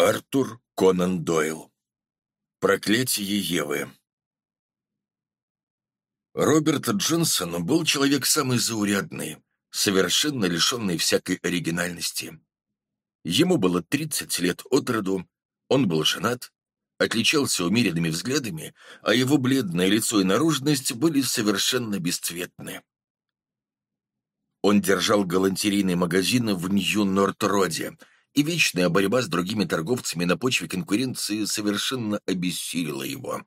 Артур Конан Дойл. Проклятие Евы. Роберт Джонсон был человек самый заурядный, совершенно лишенный всякой оригинальности. Ему было 30 лет от роду, он был женат, отличался умеренными взглядами, а его бледное лицо и наружность были совершенно бесцветны. Он держал галантерейный магазин в Нью-Норт-Роде — и вечная борьба с другими торговцами на почве конкуренции совершенно обессилила его.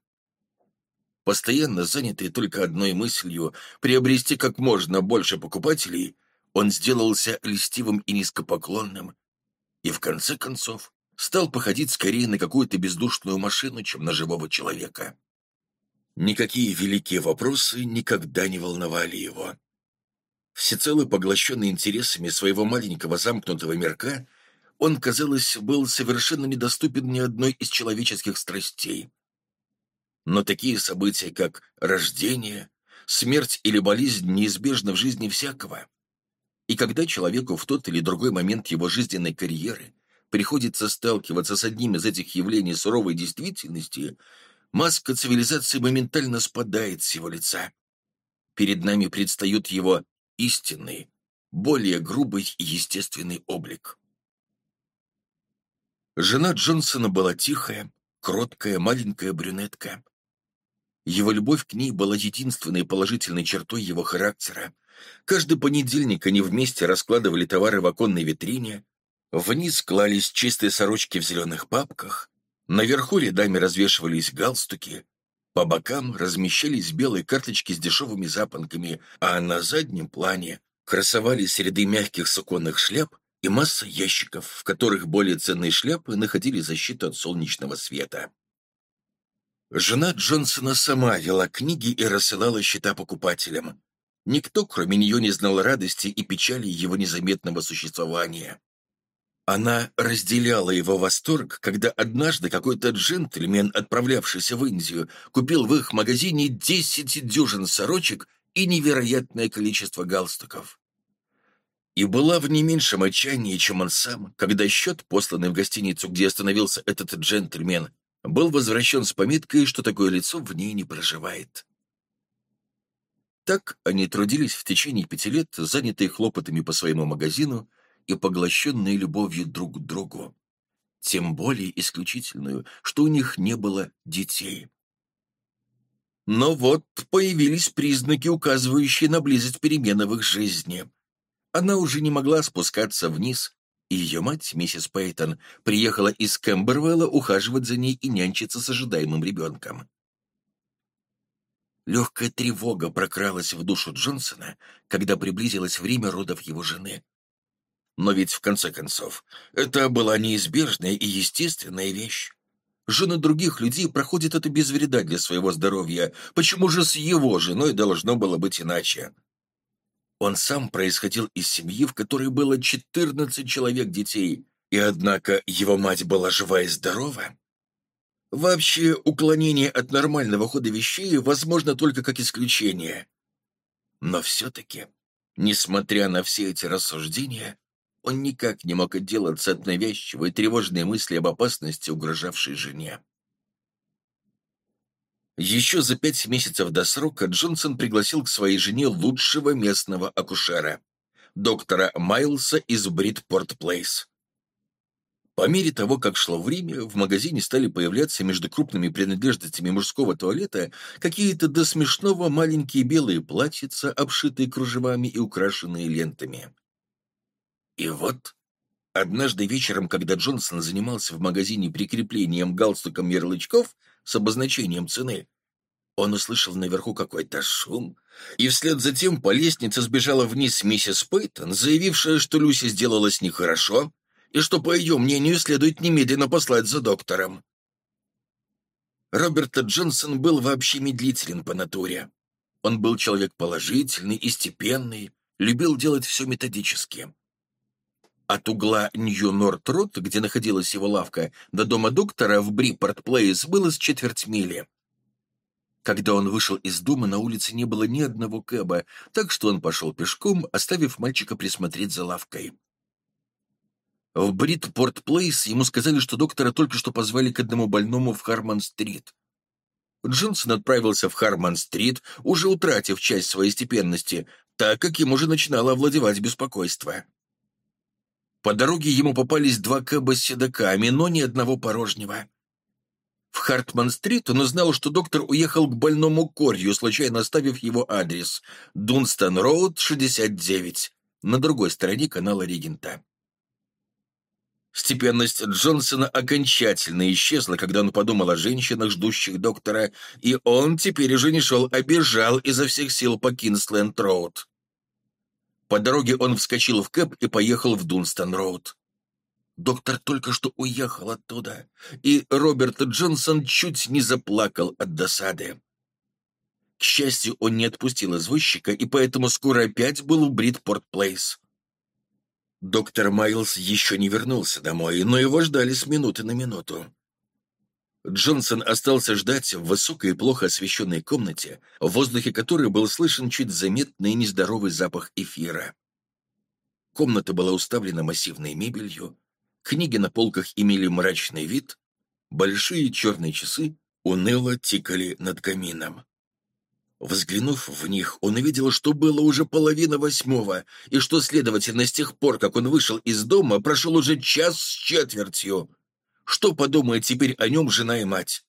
Постоянно занятый только одной мыслью приобрести как можно больше покупателей, он сделался льстивым и низкопоклонным, и в конце концов стал походить скорее на какую-то бездушную машину, чем на живого человека. Никакие великие вопросы никогда не волновали его. Всецело поглощенный интересами своего маленького замкнутого мирка — он, казалось, был совершенно недоступен ни одной из человеческих страстей. Но такие события, как рождение, смерть или болезнь, неизбежны в жизни всякого. И когда человеку в тот или другой момент его жизненной карьеры приходится сталкиваться с одним из этих явлений суровой действительности, маска цивилизации моментально спадает с его лица. Перед нами предстает его истинный, более грубый и естественный облик. Жена Джонсона была тихая, кроткая, маленькая брюнетка. Его любовь к ней была единственной положительной чертой его характера. Каждый понедельник они вместе раскладывали товары в оконной витрине, вниз клались чистые сорочки в зеленых папках, наверху рядами развешивались галстуки, по бокам размещались белые карточки с дешевыми запонками, а на заднем плане красовались ряды мягких суконных шляп и масса ящиков, в которых более ценные шляпы находили защиту от солнечного света. Жена Джонсона сама вела книги и рассылала счета покупателям. Никто, кроме нее, не знал радости и печали его незаметного существования. Она разделяла его восторг, когда однажды какой-то джентльмен, отправлявшийся в Индию, купил в их магазине десять дюжин сорочек и невероятное количество галстуков и была в не меньшем отчаянии, чем он сам, когда счет, посланный в гостиницу, где остановился этот джентльмен, был возвращен с пометкой, что такое лицо в ней не проживает. Так они трудились в течение пяти лет, занятые хлопотами по своему магазину и поглощенные любовью друг к другу. Тем более исключительную, что у них не было детей. Но вот появились признаки, указывающие на близость перемены в их жизни — она уже не могла спускаться вниз, и ее мать, миссис Пейтон, приехала из Кэмбервелла ухаживать за ней и нянчиться с ожидаемым ребенком. Легкая тревога прокралась в душу Джонсона, когда приблизилось время родов его жены. Но ведь, в конце концов, это была неизбежная и естественная вещь. Жены других людей проходят это без вреда для своего здоровья. Почему же с его женой должно было быть иначе? Он сам происходил из семьи, в которой было 14 человек детей, и однако его мать была жива и здорова. Вообще, уклонение от нормального хода вещей возможно только как исключение. Но все-таки, несмотря на все эти рассуждения, он никак не мог отделаться от навязчивой и тревожной мысли об опасности, угрожавшей жене. Еще за пять месяцев до срока Джонсон пригласил к своей жене лучшего местного акушера, доктора Майлса из Бритпорт Плейс. По мере того, как шло время, в магазине стали появляться между крупными принадлежностями мужского туалета какие-то до смешного маленькие белые платьица, обшитые кружевами и украшенные лентами. И вот, однажды вечером, когда Джонсон занимался в магазине прикреплением галстуком ярлычков с обозначением цены, он услышал наверху какой-то шум, и вслед за тем по лестнице сбежала вниз миссис Пейтон, заявившая, что Люси сделалась нехорошо, и что, по ее мнению, следует немедленно послать за доктором. Роберт Джонсон был вообще медлителен по натуре. Он был человек положительный и степенный, любил делать все методически. От угла Нью-Норт-Роуд, где находилась его лавка, до дома доктора в Бритпорт-Плейс было с четверть мили. Когда он вышел из дома, на улице не было ни одного кэба, так что он пошел пешком, оставив мальчика присмотреть за лавкой. В Бритпорт-Плейс ему сказали, что доктора только что позвали к одному больному в Харман-стрит. Джонсон отправился в Харман-стрит, уже утратив часть своей степенности, так как ему уже начинало овладевать беспокойство. По дороге ему попались два кэба с седоками, но ни одного порожнего. В Хартман-стрит он узнал, что доктор уехал к больному корью, случайно оставив его адрес – Дунстон-Роуд, 69, на другой стороне канала Ригента. Степенность Джонсона окончательно исчезла, когда он подумал о женщинах, ждущих доктора, и он теперь уже не шел, а бежал изо всех сил по Кингсленд-Роуд. По дороге он вскочил в кэб и поехал в Дунстон-Роуд. Доктор только что уехал оттуда, и Роберт Джонсон чуть не заплакал от досады. К счастью, он не отпустил извозчика, и поэтому скоро опять был в Бритпорт-Плейс. Доктор Майлз еще не вернулся домой, но его ждали с минуты на минуту. Джонсон остался ждать в высокой и плохо освещенной комнате, в воздухе которой был слышен чуть заметный нездоровый запах эфира. Комната была уставлена массивной мебелью, книги на полках имели мрачный вид, большие черные часы уныло тикали над камином. Взглянув в них, он увидел, что было уже половина восьмого, и что, следовательно, с тех пор, как он вышел из дома, прошел уже час с четвертью. Что подумает теперь о нем жена и мать?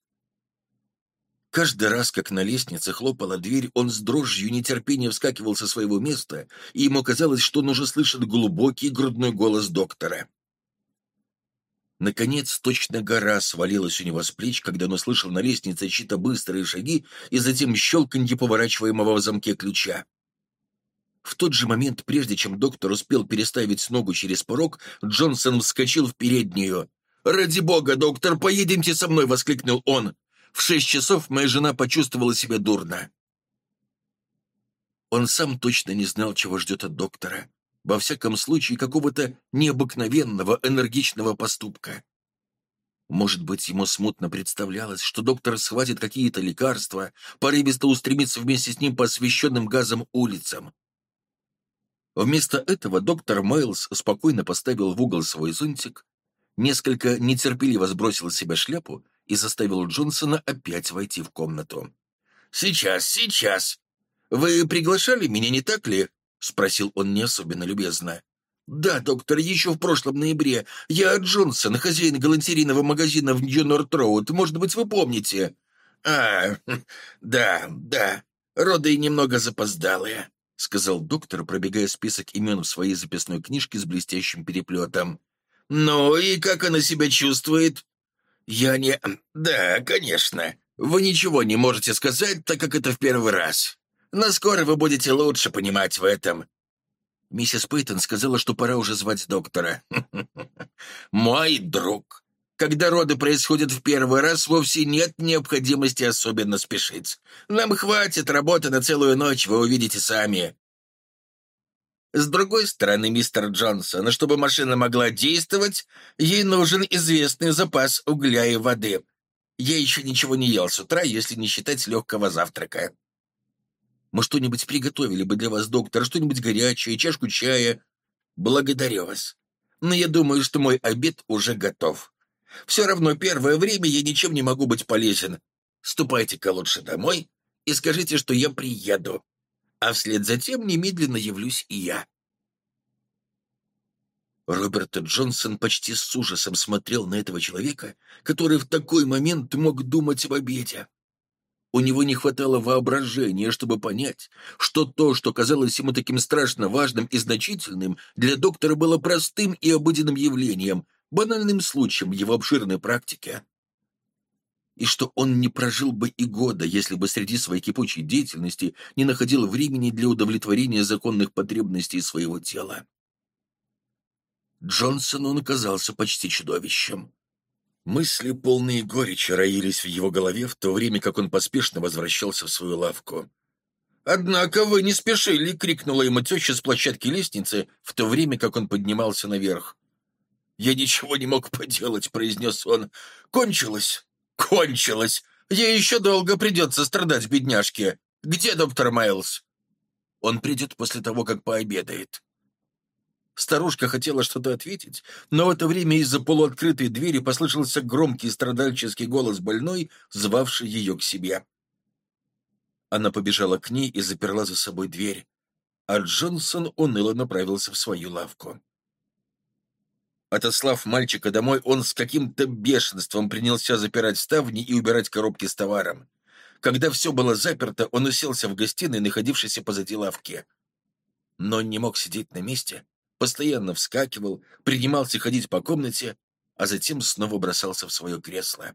Каждый раз, как на лестнице хлопала дверь, он с дрожью нетерпения вскакивал со своего места, и ему казалось, что он уже слышит глубокий грудной голос доктора. Наконец, точно гора свалилась у него с плеч, когда он услышал на лестнице чьи-то быстрые шаги и затем щелканье поворачиваемого в замке ключа. В тот же момент, прежде чем доктор успел переставить ногу через порог, Джонсон вскочил в переднюю. «Ради бога, доктор, поедемте со мной!» — воскликнул он. «В шесть часов моя жена почувствовала себя дурно». Он сам точно не знал, чего ждет от доктора. Во всяком случае, какого-то необыкновенного, энергичного поступка. Может быть, ему смутно представлялось, что доктор схватит какие-то лекарства, порывисто устремится вместе с ним по освещенным газом улицам. Вместо этого доктор Майлз спокойно поставил в угол свой зонтик, несколько нетерпеливо сбросил с себя шляпу и заставил Джонсона опять войти в комнату. «Сейчас, сейчас! Вы приглашали меня, не так ли?» — спросил он не особенно любезно. «Да, доктор, еще в прошлом ноябре. Я Джонсон, хозяин галантерийного магазина в Нью-Норт-Роуд. Может быть, вы помните?» «А, да, да. Роды немного запоздалые», — сказал доктор, пробегая список имен в своей записной книжке с блестящим переплетом. «Ну и как она себя чувствует?» «Я не...» «Да, конечно. Вы ничего не можете сказать, так как это в первый раз. Но скоро вы будете лучше понимать в этом». Миссис Пейтон сказала, что пора уже звать доктора. «Мой друг, когда роды происходят в первый раз, вовсе нет необходимости особенно спешить. Нам хватит работы на целую ночь, вы увидите сами. С другой стороны, мистер Джонсон, чтобы машина могла действовать, ей нужен известный запас угля и воды. Я еще ничего не ел с утра, если не считать легкого завтрака. Мы что-нибудь приготовили бы для вас, доктор, что-нибудь горячее, чашку чая. Благодарю вас. Но я думаю, что мой обед уже готов. Все равно первое время я ничем не могу быть полезен. Ступайте-ка лучше домой и скажите, что я приеду а вслед за тем немедленно явлюсь и я. Роберт Джонсон почти с ужасом смотрел на этого человека, который в такой момент мог думать об обеде. У него не хватало воображения, чтобы понять, что то, что казалось ему таким страшно важным и значительным, для доктора было простым и обыденным явлением, банальным случаем его обширной практики и что он не прожил бы и года, если бы среди своей кипучей деятельности не находил времени для удовлетворения законных потребностей своего тела. Джонсону он казался почти чудовищем. Мысли, полные горечи, роились в его голове, в то время как он поспешно возвращался в свою лавку. «Однако вы не спешили!» — крикнула ему теща с площадки лестницы, в то время как он поднимался наверх. «Я ничего не мог поделать», — произнес он. «Кончилось!» «Кончилось! Ей еще долго придется страдать, бедняжке. Где доктор Майлз?» «Он придет после того, как пообедает». Старушка хотела что-то ответить, но в это время из-за полуоткрытой двери послышался громкий страдальческий голос больной, звавший ее к себе. Она побежала к ней и заперла за собой дверь, а Джонсон уныло направился в свою лавку. Отослав мальчика домой, он с каким-то бешенством принялся запирать ставни и убирать коробки с товаром. Когда все было заперто, он уселся в гостиной, находившейся позади лавки. Но не мог сидеть на месте, постоянно вскакивал, принимался ходить по комнате, а затем снова бросался в свое кресло.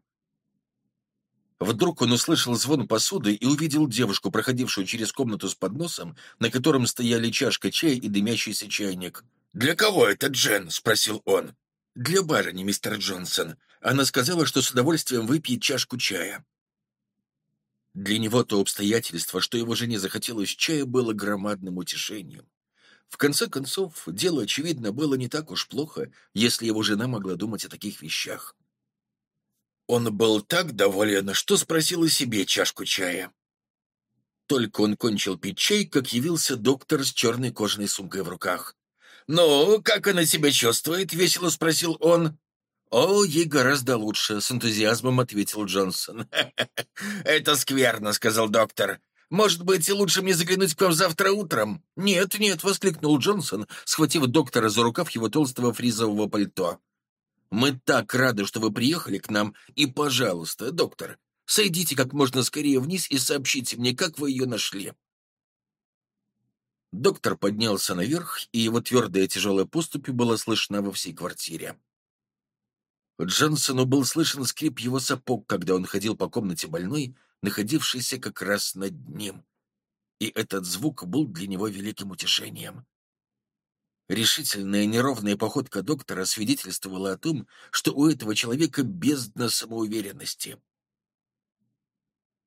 Вдруг он услышал звон посуды и увидел девушку, проходившую через комнату с подносом, на котором стояли чашка чая и дымящийся чайник. «Для кого это, Джен?» — спросил он. «Для барыни, мистер Джонсон. Она сказала, что с удовольствием выпьет чашку чая». Для него то обстоятельство, что его жене захотелось чая, было громадным утешением. В конце концов, дело, очевидно, было не так уж плохо, если его жена могла думать о таких вещах. Он был так доволен, что спросил о себе чашку чая. Только он кончил пить чай, как явился доктор с черной кожаной сумкой в руках. «Ну, как она себя чувствует?» — весело спросил он. «О, ей гораздо лучше», — с энтузиазмом ответил Джонсон. «Это скверно», — сказал доктор. «Может быть, лучше мне заглянуть к вам завтра утром?» «Нет, нет», — воскликнул Джонсон, схватив доктора за рукав его толстого фризового пальто. Мы так рады, что вы приехали к нам, и, пожалуйста, доктор, сойдите как можно скорее вниз и сообщите мне, как вы ее нашли». Доктор поднялся наверх, и его твердая тяжелая поступь была слышна во всей квартире. Джонсону был слышен скрип его сапог, когда он ходил по комнате больной, находившейся как раз над ним. И этот звук был для него великим утешением. Решительная неровная походка доктора свидетельствовала о том, что у этого человека бездна самоуверенности.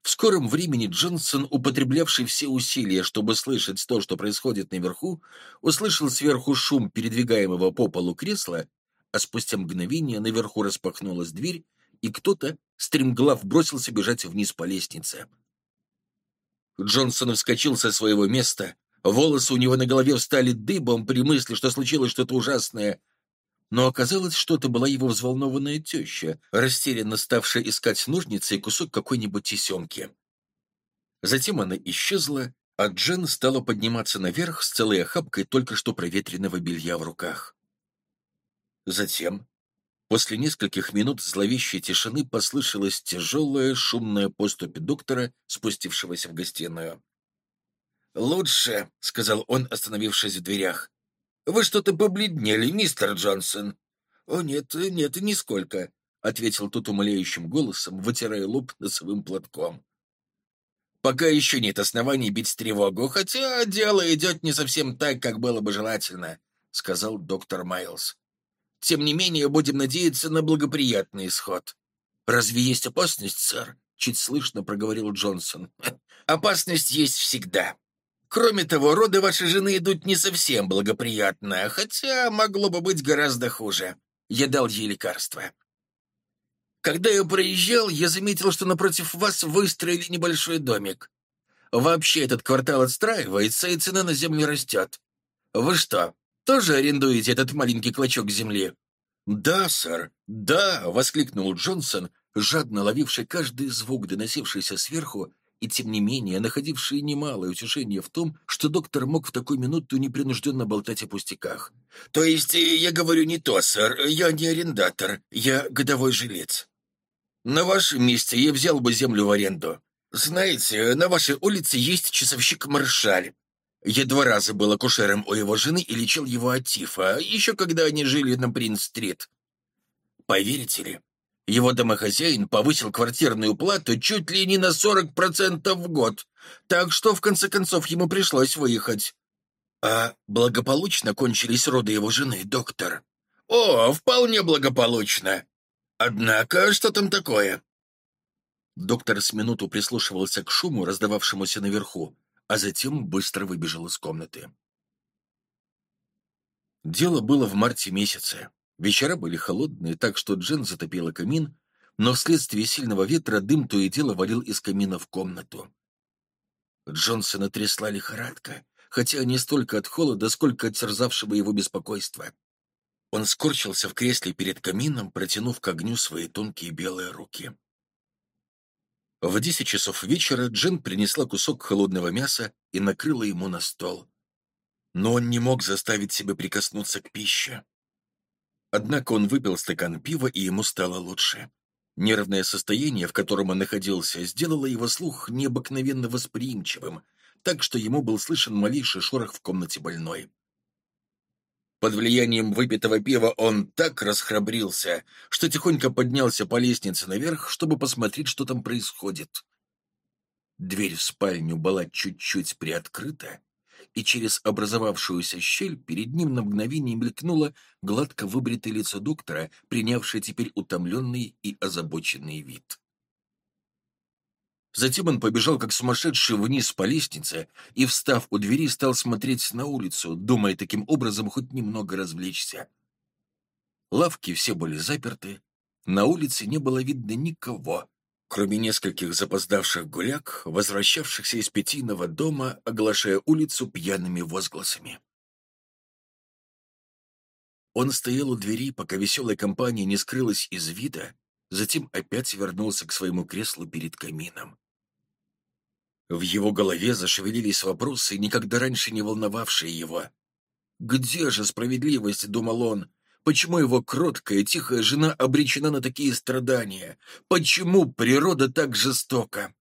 В скором времени Джонсон, употреблявший все усилия, чтобы слышать то, что происходит наверху, услышал сверху шум передвигаемого по полу кресла, а спустя мгновение наверху распахнулась дверь, и кто-то, стремглав, бросился бежать вниз по лестнице. Джонсон вскочил со своего места, Волосы у него на голове встали дыбом при мысли, что случилось что-то ужасное. Но оказалось, что это была его взволнованная теща, растерянно ставшая искать ножницы и кусок какой-нибудь тесемки. Затем она исчезла, а Джен стала подниматься наверх с целой охапкой только что проветренного белья в руках. Затем, после нескольких минут зловещей тишины, послышалась тяжелая шумная поступь доктора, спустившегося в гостиную. «Лучше», — сказал он, остановившись в дверях. «Вы что-то побледнели, мистер Джонсон». «О, нет, нет, нисколько», — ответил тот умоляющим голосом, вытирая лоб носовым платком. «Пока еще нет оснований бить тревогу, хотя дело идет не совсем так, как было бы желательно», — сказал доктор Майлз. «Тем не менее, будем надеяться на благоприятный исход». «Разве есть опасность, сэр?» — чуть слышно проговорил Джонсон. «Опасность есть всегда», Кроме того, роды вашей жены идут не совсем благоприятно, хотя могло бы быть гораздо хуже. Я дал ей лекарство. Когда я проезжал, я заметил, что напротив вас выстроили небольшой домик. Вообще этот квартал отстраивается, и цена на землю растет. Вы что, тоже арендуете этот маленький клочок земли?» «Да, сэр, да!» — воскликнул Джонсон, жадно ловивший каждый звук, доносившийся сверху, и тем не менее находившие немалое утешение в том, что доктор мог в такую минуту непринужденно болтать о пустяках. «То есть э, я говорю не то, сэр, я не арендатор, я годовой жилец. На вашем месте я взял бы землю в аренду. Знаете, на вашей улице есть часовщик Маршаль. Я два раза был акушером у его жены и лечил его от тифа, еще когда они жили на Принц-стрит. Поверите ли, его домохозяин повысил квартирную плату чуть ли не на 40% в год, так что в конце концов ему пришлось выехать. А благополучно кончились роды его жены, доктор? О, вполне благополучно. Однако, что там такое? Доктор с минуту прислушивался к шуму, раздававшемуся наверху, а затем быстро выбежал из комнаты. Дело было в марте месяце. Вечера были холодные, так что Джен затопила камин, но вследствие сильного ветра дым то и дело валил из камина в комнату. Джонсона трясла лихорадка. хотя не столько от холода, сколько от терзавшего его беспокойства. Он скорчился в кресле перед камином, протянув к огню свои тонкие белые руки. В десять часов вечера Джен принесла кусок холодного мяса и накрыла ему на стол. Но он не мог заставить себя прикоснуться к пище. Однако он выпил стакан пива, и ему стало лучше. Нервное состояние, в котором он находился, сделало его слух необыкновенно восприимчивым, так что ему был слышен малейший шорох в комнате больной. Под влиянием выпитого пива он так расхрабрился, что тихонько поднялся по лестнице наверх, чтобы посмотреть, что там происходит. Дверь в спальню была чуть-чуть приоткрыта, и через образовавшуюся щель перед ним на мгновение мелькнуло гладко выбритое лицо доктора, принявшее теперь утомленный и озабоченный вид. Затем он побежал, как сумасшедший, вниз по лестнице и, встав у двери, стал смотреть на улицу, думая таким образом хоть немного развлечься. Лавки все были заперты, на улице не было видно никого, кроме нескольких запоздавших гуляк, возвращавшихся из питийного дома, оглашая улицу пьяными возгласами. Он стоял у двери, пока веселая компания не скрылась из вида, затем опять вернулся к своему креслу перед камином. В его голове зашевелились вопросы, никогда раньше не волновавшие его. «Где же справедливость?» — думал он. «Почему его кроткая, тихая жена обречена на такие страдания? Почему природа так жестока?»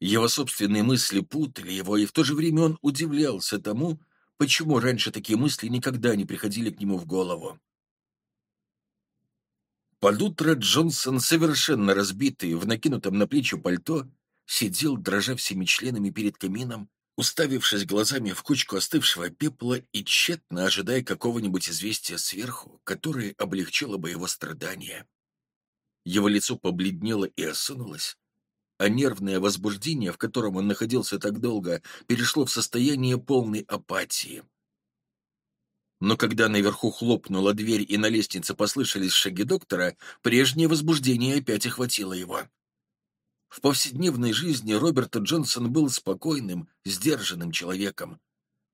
Его собственные мысли путали его, и в то же время он удивлялся тому, почему раньше такие мысли никогда не приходили к нему в голову. Под утро Джонсон, совершенно разбитый, в накинутом на плечи пальто, сидел, дрожа всеми членами перед камином, уставившись глазами в кучку остывшего пепла и тщетно ожидая какого-нибудь известия сверху, которое облегчило бы его страдания. Его лицо побледнело и осунулось, а нервное возбуждение, в котором он находился так долго, перешло в состояние полной апатии. Но когда наверху хлопнула дверь и на лестнице послышались шаги доктора, прежнее возбуждение опять охватило его. В повседневной жизни Роберт Джонсон был спокойным, сдержанным человеком.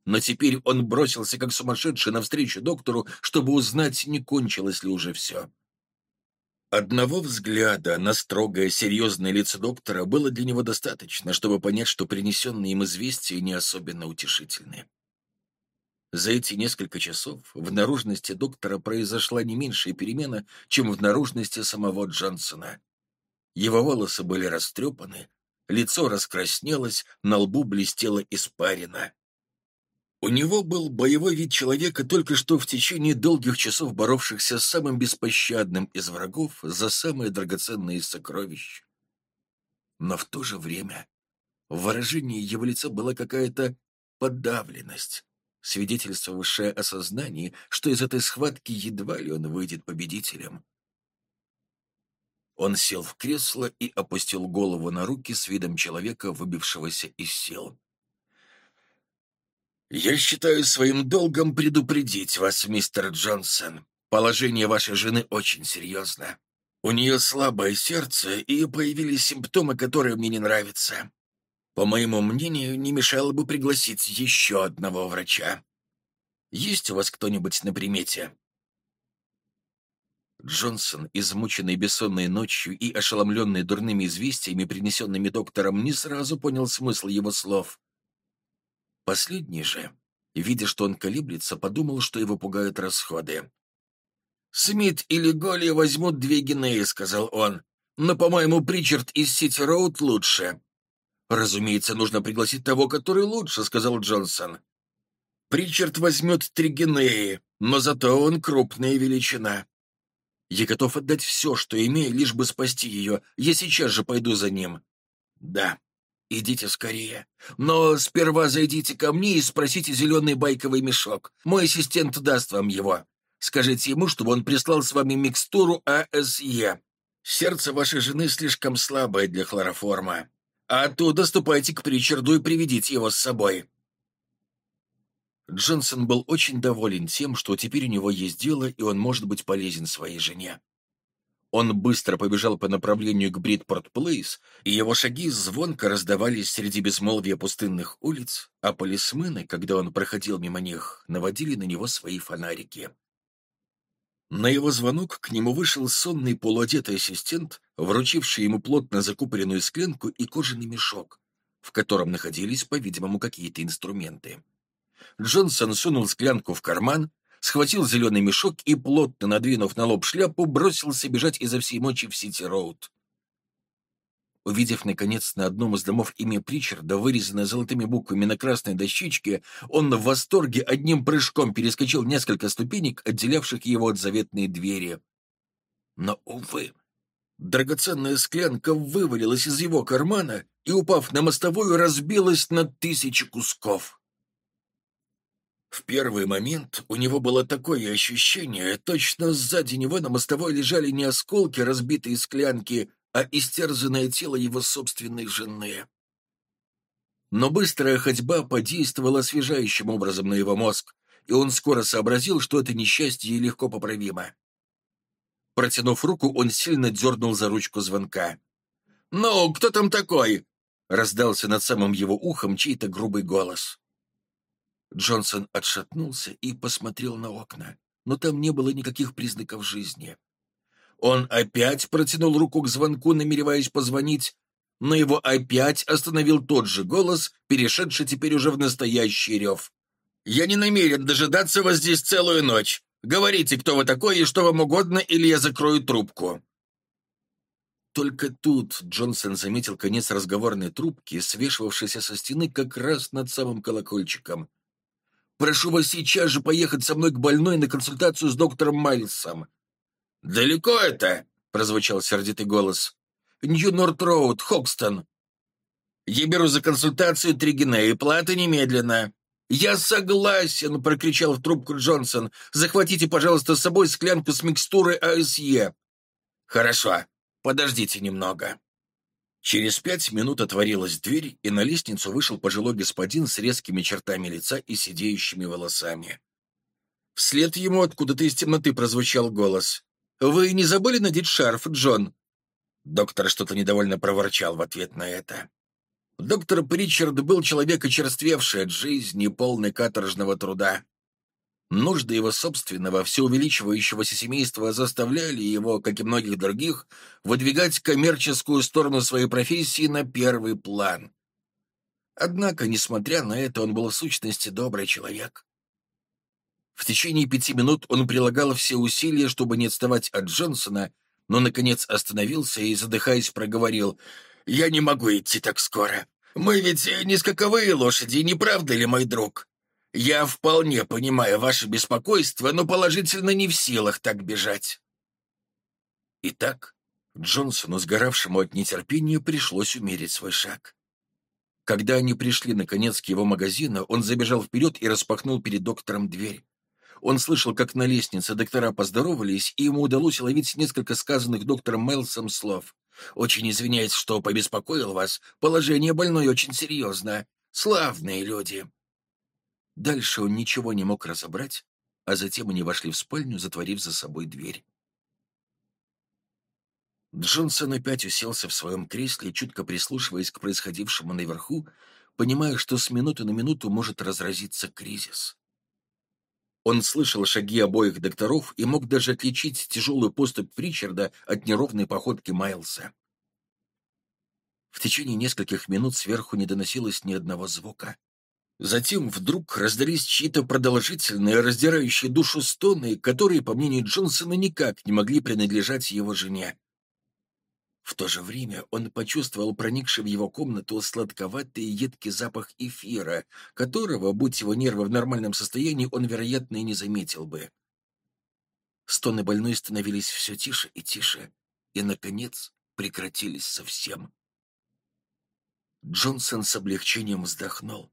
Но теперь он бросился как сумасшедший навстречу доктору, чтобы узнать, не кончилось ли уже все. Одного взгляда на строгое, серьезное лицо доктора было для него достаточно, чтобы понять, что принесенные им известия не особенно утешительны. За эти несколько часов в наружности доктора произошла не меньшая перемена, чем в наружности самого Джонсона. Его волосы были растрепаны, лицо раскраснелось, на лбу блестело испарина. У него был боевой вид человека, только что в течение долгих часов боровшихся с самым беспощадным из врагов за самые драгоценные сокровища. Но в то же время в выражении его лица была какая-то подавленность, свидетельствовавшая о сознании, что из этой схватки едва ли он выйдет победителем. Он сел в кресло и опустил голову на руки с видом человека, выбившегося из сил. «Я считаю своим долгом предупредить вас, мистер Джонсон. Положение вашей жены очень серьезно. У нее слабое сердце, и появились симптомы, которые мне не нравятся. По моему мнению, не мешало бы пригласить еще одного врача. Есть у вас кто-нибудь на примете?» Джонсон, измученный бессонной ночью и ошеломленный дурными известиями, принесенными доктором, не сразу понял смысл его слов. Последний же, видя, что он колеблется, подумал, что его пугают расходы. «Смит или Голли возьмут две гинеи», — сказал он. «Но, по-моему, Причард из Сити-Роуд лучше». «Разумеется, нужно пригласить того, который лучше», — сказал Джонсон. «Причард возьмет три гинеи, но зато он крупная величина. Я готов отдать все, что имею, лишь бы спасти ее. Я сейчас же пойду за ним. Да, идите скорее. Но сперва зайдите ко мне и спросите зеленый байковый мешок. Мой ассистент даст вам его. Скажите ему, чтобы он прислал с вами микстуру АСЕ. Сердце вашей жены слишком слабое для хлороформа. А оттуда ступайте к Причарду и приведите его с собой. Джонсон был очень доволен тем, что теперь у него есть дело, и он может быть полезен своей жене. Он быстро побежал по направлению к Бритпорт-Плейс, и его шаги звонко раздавались среди безмолвия пустынных улиц, а полисмены, когда он проходил мимо них, наводили на него свои фонарики. На его звонок к нему вышел сонный полуодетый ассистент, вручивший ему плотно закупоренную склянку и кожаный мешок, в котором находились, по-видимому, какие-то инструменты. Джонсон сунул склянку в карман, схватил зеленый мешок и, плотно надвинув на лоб шляпу, бросился бежать изо всей мочи в Сити-Роуд. Увидев, наконец, на одном из домов имя Причарда, вырезанное золотыми буквами на красной дощечке, он в восторге одним прыжком перескочил несколько ступенек, отделявших его от заветной двери. Но, увы, драгоценная склянка вывалилась из его кармана и, упав на мостовую, разбилась на тысячи кусков. В первый момент у него было такое ощущение, точно сзади него на мостовой лежали не осколки разбитые склянки, а истерзанное тело его собственной жены. Но быстрая ходьба подействовала освежающим образом на его мозг, и он скоро сообразил, что это несчастье легко поправимо. Протянув руку, он сильно дернул за ручку звонка. «Ну, кто там такой?» — раздался над самым его ухом чей-то грубый голос. Джонсон отшатнулся и посмотрел на окна, но там не было никаких признаков жизни. Он опять протянул руку к звонку, намереваясь позвонить, но его опять остановил тот же голос, перешедший теперь уже в настоящий рев. «Я не намерен дожидаться вас здесь целую ночь. Говорите, кто вы такой и что вам угодно, или я закрою трубку». Только тут Джонсон заметил конец разговорной трубки, свешивавшейся со стены как раз над самым колокольчиком. Прошу вас сейчас же поехать со мной к больной на консультацию с доктором Майлсом». «Далеко это?» — прозвучал сердитый голос. «Нью-Норт-Роуд, Хокстон». «Я беру за консультацию три гинеи, плата немедленно». «Я согласен!» — прокричал в трубку Джонсон. «Захватите, пожалуйста, с собой склянку с микстурой АСЕ». «Хорошо. Подождите немного». Через пять минут отворилась дверь, и на лестницу вышел пожилой господин с резкими чертами лица и сидеющими волосами. Вслед ему откуда-то из темноты прозвучал голос. «Вы не забыли надеть шарф, Джон?» Доктор что-то недовольно проворчал в ответ на это. Доктор Причард был человек очерствевший от жизни, полный каторжного труда. Нужды его собственного, все увеличивающегося семейства заставляли его, как и многих других, выдвигать коммерческую сторону своей профессии на первый план. Однако, несмотря на это, он был в сущности добрый человек. В течение пяти минут он прилагал все усилия, чтобы не отставать от Джонсона, но, наконец, остановился и, задыхаясь, проговорил, «Я не могу идти так скоро. Мы ведь не скаковые лошади, не правда ли, мой друг?» Я вполне понимаю ваше беспокойство, но положительно не в силах так бежать. Итак, Джонсону, сгоравшему от нетерпения, пришлось умерить свой шаг. Когда они пришли, наконец, к его магазину, он забежал вперед и распахнул перед доктором дверь. Он слышал, как на лестнице доктора поздоровались, и ему удалось уловить несколько сказанных доктором Мэлсом слов. «Очень извиняюсь, что побеспокоил вас. Положение больной очень серьезно. Славные люди». Дальше он ничего не мог разобрать, а затем они вошли в спальню, затворив за собой дверь. Джонсон опять уселся в своем кресле, чутко прислушиваясь к происходившему наверху, понимая, что с минуты на минуту может разразиться кризис. Он слышал шаги обоих докторов и мог даже отличить тяжелую поступь Причарда от неровной походки Майлса. В течение нескольких минут сверху не доносилось ни одного звука. Затем вдруг раздались чьи-то продолжительные, раздирающие душу стоны, которые, по мнению Джонсона, никак не могли принадлежать его жене. В то же время он почувствовал проникший в его комнату сладковатый и едкий запах эфира, которого, будь его нервы в нормальном состоянии, он, вероятно, и не заметил бы. Стоны больной становились все тише и тише, и, наконец, прекратились совсем. Джонсон с облегчением вздохнул.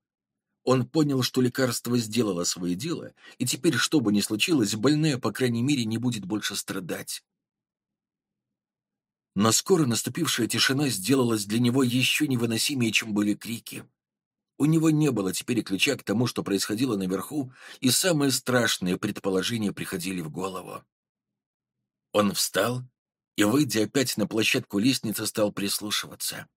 Он понял, что лекарство сделало свое дело, и теперь, что бы ни случилось, больная, по крайней мере, не будет больше страдать. Но скоро наступившая тишина сделалась для него еще невыносимее, чем были крики. У него не было теперь ключа к тому, что происходило наверху, и самые страшные предположения приходили в голову. Он встал и, выйдя опять на площадку лестницы, стал прислушиваться.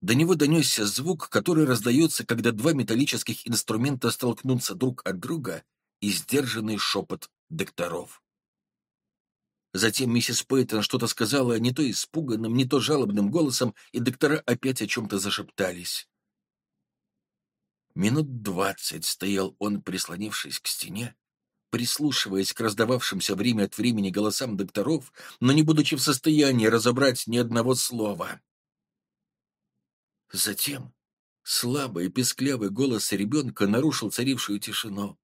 До него донесся звук, который раздается, когда два металлических инструмента столкнутся друг от друга, и сдержанный шепот докторов. Затем миссис Пейтон что-то сказала не то испуганным, не то жалобным голосом, и доктора опять о чем-то зашептались. Минут двадцать стоял он, прислонившись к стене, прислушиваясь к раздававшимся время от времени голосам докторов, но не будучи в состоянии разобрать ни одного слова. Затем слабый песклявый голос ребенка нарушил царившую тишину.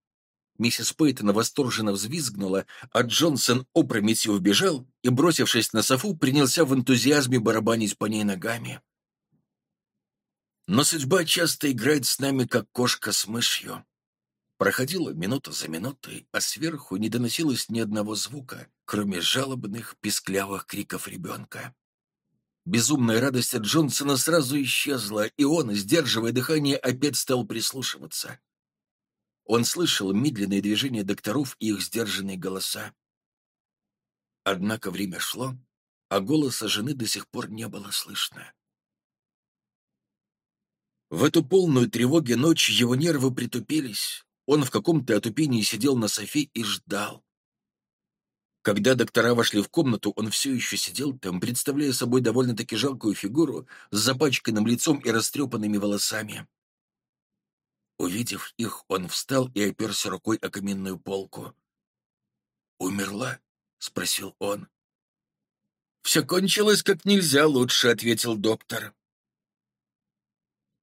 Миссис Пейтон восторженно взвизгнула, а Джонсон опрометью вбежал и, бросившись на софу, принялся в энтузиазме барабанить по ней ногами. Но судьба часто играет с нами, как кошка с мышью. Проходила минута за минутой, а сверху не доносилось ни одного звука, кроме жалобных, писклявых криков ребенка. Безумная радость от Джонсона сразу исчезла, и он, сдерживая дыхание, опять стал прислушиваться. Он слышал медленные движения докторов и их сдержанные голоса. Однако время шло, а голоса жены до сих пор не было слышно. В эту полную тревоги ночь его нервы притупились. Он в каком-то отупении сидел на софе и ждал. Когда доктора вошли в комнату, он все еще сидел там, представляя собой довольно-таки жалкую фигуру с запачканным лицом и растрепанными волосами. Увидев их, он встал и оперся рукой о каминную полку. «Умерла?» — спросил он. «Все кончилось как нельзя лучше», — ответил доктор.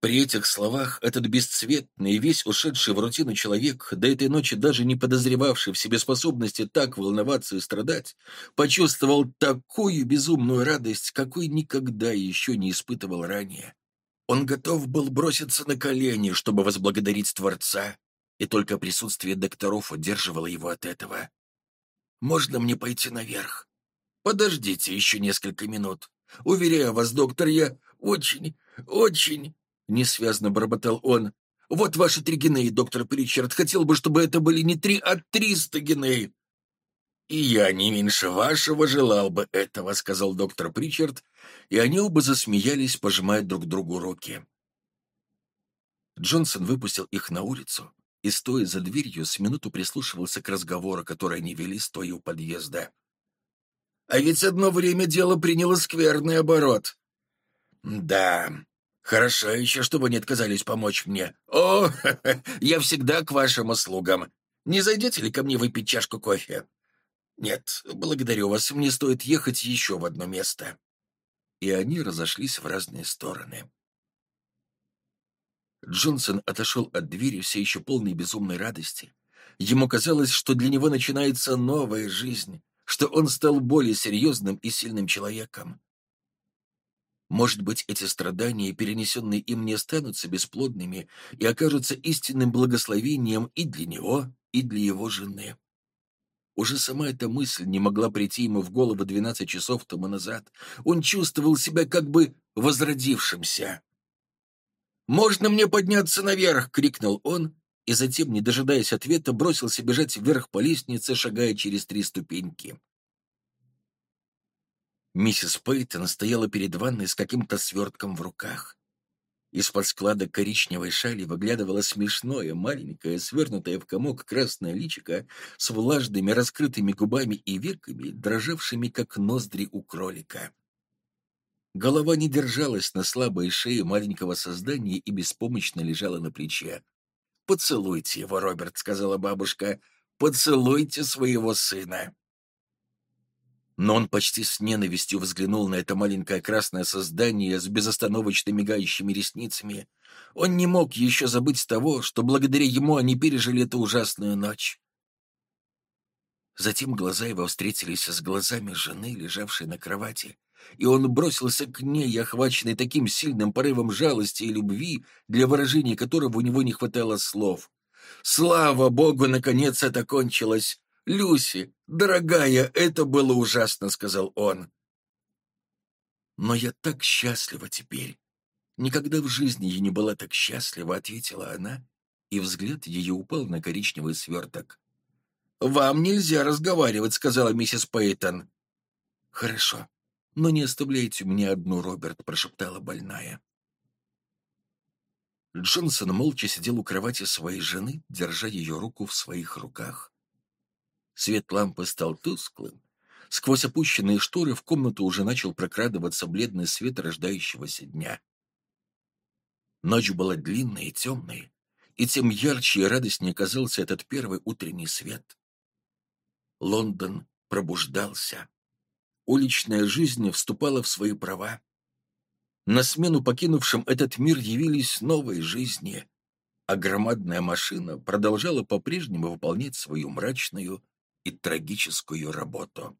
При этих словах этот бесцветный, весь ушедший в рутину человек, до этой ночи даже не подозревавший в себе способности так волноваться и страдать, почувствовал такую безумную радость, какой никогда еще не испытывал ранее. Он готов был броситься на колени, чтобы возблагодарить Творца, и только присутствие докторов удерживало его от этого. «Можно мне пойти наверх?» «Подождите еще несколько минут. Уверяю вас, доктор, я очень, очень...» Несвязно бормотал он. «Вот ваши три гинеи, доктор Причард. Хотел бы, чтобы это были не три, а триста гинеи». «И я не меньше вашего желал бы этого», — сказал доктор Причард, и они оба засмеялись, пожимая друг другу руки. Джонсон выпустил их на улицу и, стоя за дверью, с минуту прислушивался к разговору, который они вели, стоя у подъезда. «А ведь одно время дело приняло скверный оборот». «Да, Хорошо еще, чтобы не отказались помочь мне. О, я всегда к вашим услугам. Не зайдете ли ко мне выпить чашку кофе? Нет, благодарю вас, мне стоит ехать еще в одно место. И они разошлись в разные стороны. Джонсон отошел от двери все еще полной безумной радости. Ему казалось, что для него начинается новая жизнь, что он стал более серьезным и сильным человеком. Может быть, эти страдания, перенесенные им, не останутся бесплодными и окажутся истинным благословением и для него, и для его жены. Уже сама эта мысль не могла прийти ему в голову двенадцать часов тому назад. Он чувствовал себя как бы возродившимся. «Можно мне подняться наверх?» — крикнул он, и затем, не дожидаясь ответа, бросился бежать вверх по лестнице, шагая через три ступеньки. Миссис Пейтон стояла перед ванной с каким-то свертком в руках. Из-под склада коричневой шали выглядывало смешное, маленькое, свернутое в комок красное личико с влажными раскрытыми губами и веками, дрожавшими, как ноздри у кролика. Голова не держалась на слабой шее маленького создания и беспомощно лежала на плече. «Поцелуйте его, Роберт», — сказала бабушка. «Поцелуйте своего сына» но он почти с ненавистью взглянул на это маленькое красное создание с безостановочно мигающими ресницами. Он не мог еще забыть того, что благодаря ему они пережили эту ужасную ночь. Затем глаза его встретились с глазами жены, лежавшей на кровати, и он бросился к ней, охваченный таким сильным порывом жалости и любви, для выражения которого у него не хватало слов. «Слава Богу, наконец это кончилось! «Люси, дорогая, это было ужасно», — сказал он. «Но я так счастлива теперь. Никогда в жизни я не была так счастлива», — ответила она, и взгляд ее упал на коричневый сверток. «Вам нельзя разговаривать», — сказала миссис Пейтон. «Хорошо, но не оставляйте мне одну, Роберт», — прошептала больная. Джонсон молча сидел у кровати своей жены, держа ее руку в своих руках. Свет лампы стал тусклым. Сквозь опущенные шторы в комнату уже начал прокрадываться бледный свет рождающегося дня. Ночь была длинной и темной, и тем ярче и радостнее казался этот первый утренний свет. Лондон пробуждался. Уличная жизнь вступала в свои права. На смену покинувшим этот мир явились новые жизни, а громадная машина продолжала по-прежнему выполнять свою мрачную и трагическую работу.